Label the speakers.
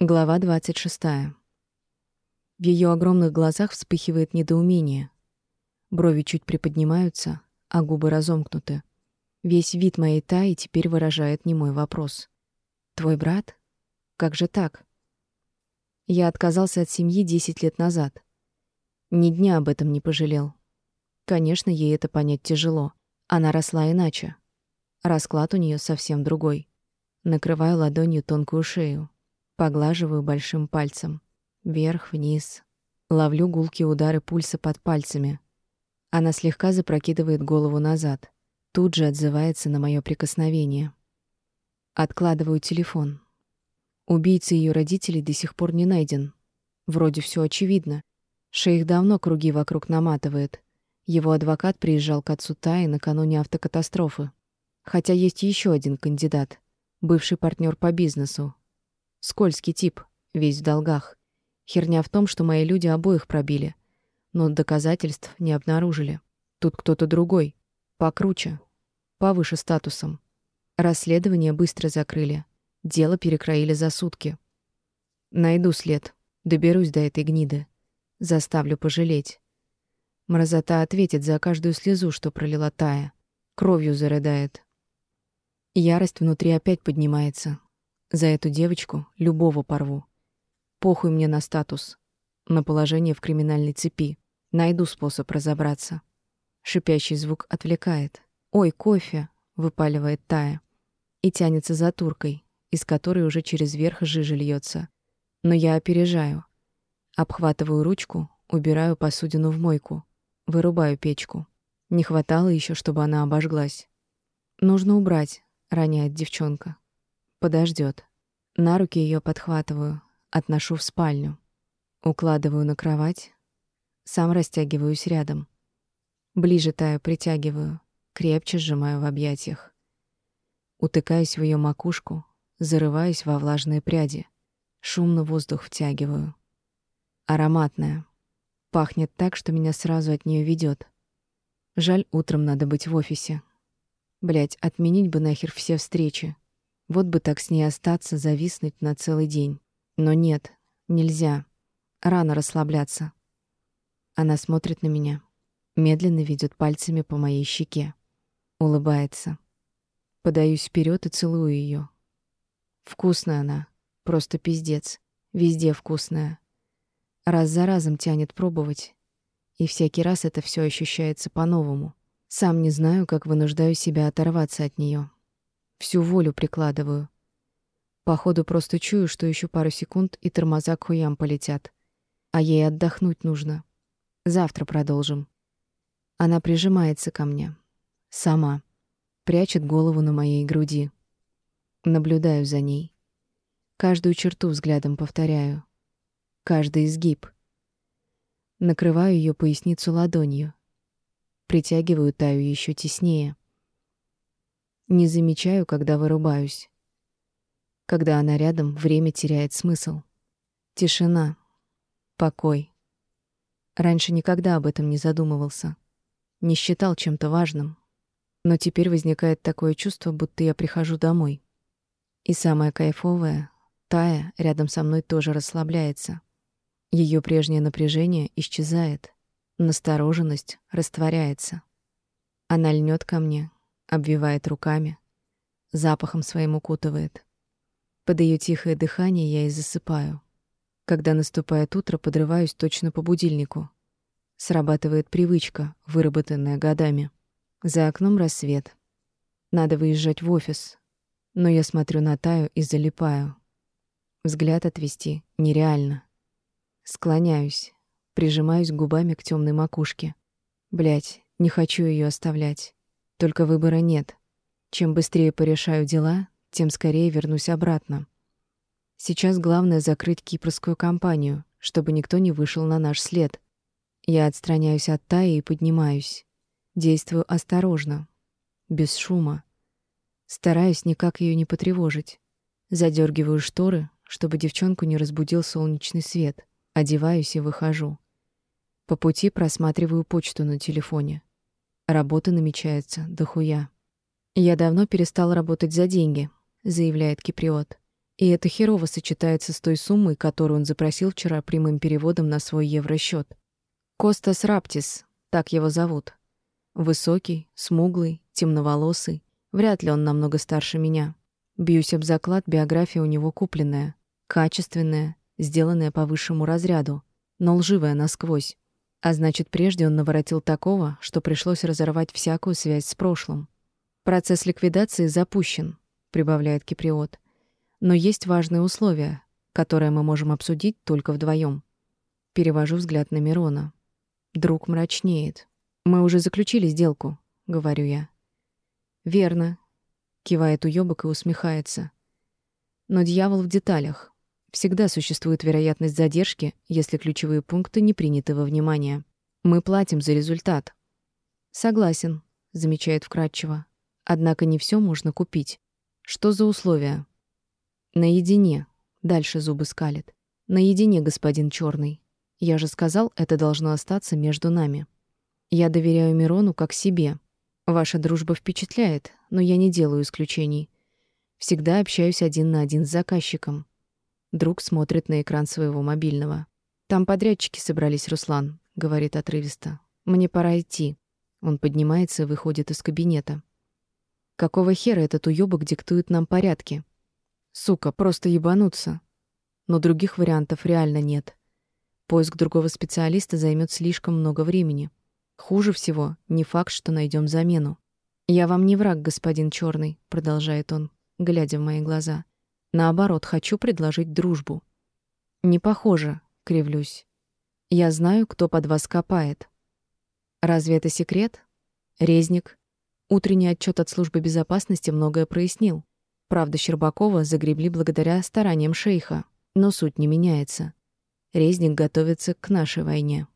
Speaker 1: Глава 26. В ее огромных глазах вспыхивает недоумение. Брови чуть приподнимаются, а губы разомкнуты. Весь вид моей Таи теперь выражает немой вопрос. «Твой брат? Как же так?» Я отказался от семьи 10 лет назад. Ни дня об этом не пожалел. Конечно, ей это понять тяжело. Она росла иначе. Расклад у нее совсем другой. Накрываю ладонью тонкую шею. Поглаживаю большим пальцем. Вверх-вниз. Ловлю гулкие удары пульса под пальцами. Она слегка запрокидывает голову назад. Тут же отзывается на мое прикосновение. Откладываю телефон. Убийца ее родителей до сих пор не найден. Вроде все очевидно. Шейх давно круги вокруг наматывает. Его адвокат приезжал к отцу Таи накануне автокатастрофы. Хотя есть еще один кандидат, бывший партнер по бизнесу, Скользкий тип, весь в долгах. Херня в том, что мои люди обоих пробили, но доказательств не обнаружили. Тут кто-то другой, покруче, повыше статусом. Расследование быстро закрыли. Дело перекроили за сутки. Найду след, доберусь до этой гниды. Заставлю пожалеть. Мразота ответит за каждую слезу, что пролила Тая. Кровью зарыдает. Ярость внутри опять поднимается, за эту девочку любого порву. Похуй мне на статус, на положение в криминальной цепи. Найду способ разобраться. Шипящий звук отвлекает. «Ой, кофе!» — выпаливает Тая. И тянется за туркой, из которой уже через верх жижа льется. Но я опережаю. Обхватываю ручку, убираю посудину в мойку. Вырубаю печку. Не хватало еще, чтобы она обожглась. «Нужно убрать», — роняет девчонка. Подождет. На руки ее подхватываю, отношу в спальню. Укладываю на кровать. Сам растягиваюсь рядом. Ближе таю притягиваю, крепче сжимаю в объятиях. Утыкаюсь в ее макушку, зарываюсь во влажные пряди. Шумно воздух втягиваю. Ароматная. Пахнет так, что меня сразу от нее ведет. Жаль, утром надо быть в офисе. Блять, отменить бы нахер все встречи. Вот бы так с ней остаться, зависнуть на целый день. Но нет, нельзя. Рано расслабляться. Она смотрит на меня, медленно ведет пальцами по моей щеке, улыбается. Подаюсь вперед и целую ее. Вкусная она, просто пиздец. Везде вкусная. Раз за разом тянет пробовать, и всякий раз это все ощущается по-новому. Сам не знаю, как вынуждаю себя оторваться от нее. Всю волю прикладываю. Походу просто чую, что еще пару секунд, и тормоза к хуям полетят. А ей отдохнуть нужно. Завтра продолжим. Она прижимается ко мне. Сама. Прячет голову на моей груди. Наблюдаю за ней. Каждую черту взглядом повторяю. Каждый изгиб. Накрываю ее поясницу ладонью. Притягиваю Таю еще теснее. Не замечаю, когда вырубаюсь. Когда она рядом, время теряет смысл. Тишина. Покой. Раньше никогда об этом не задумывался. Не считал чем-то важным. Но теперь возникает такое чувство, будто я прихожу домой. И самое кайфовое — Тая рядом со мной тоже расслабляется. Ее прежнее напряжение исчезает. Настороженность растворяется. Она льнет ко мне, обвивает руками, запахом своим укутывает. Под ее тихое дыхание я и засыпаю. Когда наступает утро, подрываюсь точно по будильнику. Срабатывает привычка, выработанная годами. За окном рассвет. Надо выезжать в офис. Но я смотрю на Таю и залипаю. Взгляд отвести нереально. Склоняюсь, прижимаюсь губами к темной макушке. Блять, не хочу ее оставлять. Только выбора нет. Чем быстрее порешаю дела, тем скорее вернусь обратно. Сейчас главное закрыть кипрскую компанию, чтобы никто не вышел на наш след. Я отстраняюсь от Таи и поднимаюсь. Действую осторожно, без шума. Стараюсь никак ее не потревожить. Задергиваю шторы, чтобы девчонку не разбудил солнечный свет. Одеваюсь и выхожу. По пути просматриваю почту на телефоне. Работа намечается дохуя. Я давно перестал работать за деньги, заявляет Киприот. И это херово сочетается с той суммой, которую он запросил вчера прямым переводом на свой евросчет. Костас Раптис, так его зовут. Высокий, смуглый, темноволосый. Вряд ли он намного старше меня. Бьюсь об заклад, биография у него купленная, качественная, сделанная по высшему разряду, но лживая насквозь. А значит, прежде он наворотил такого, что пришлось разорвать всякую связь с прошлым. Процесс ликвидации запущен, прибавляет Киприот. Но есть важные условия, которые мы можем обсудить только вдвоем. Перевожу взгляд на Мирона. Друг мрачнеет. Мы уже заключили сделку, говорю я. Верно, кивает уёбок и усмехается. Но дьявол в деталях. Всегда существует вероятность задержки, если ключевые пункты не приняты во внимание. Мы платим за результат. Согласен, замечает вкратчиво. Однако не все можно купить. Что за условия? Наедине. Дальше зубы скалит. Наедине, господин Черный. Я же сказал, это должно остаться между нами. Я доверяю Мирону как себе. Ваша дружба впечатляет, но я не делаю исключений. Всегда общаюсь один на один с заказчиком. Друг смотрит на экран своего мобильного. Там подрядчики собрались, Руслан, говорит отрывисто. Мне пора идти. Он поднимается и выходит из кабинета. Какого хера этот уёбок диктует нам порядки? Сука, просто ебануться. Но других вариантов реально нет. Поиск другого специалиста займет слишком много времени. Хуже всего, не факт, что найдем замену. Я вам не враг, господин Черный, продолжает он, глядя в мои глаза. Наоборот, хочу предложить дружбу. Не похоже, кривлюсь. Я знаю, кто под вас копает. Разве это секрет? Резник. Утренний отчет от службы безопасности многое прояснил. Правда, Щербакова загребли благодаря стараниям шейха, но суть не меняется. Резник готовится к нашей войне.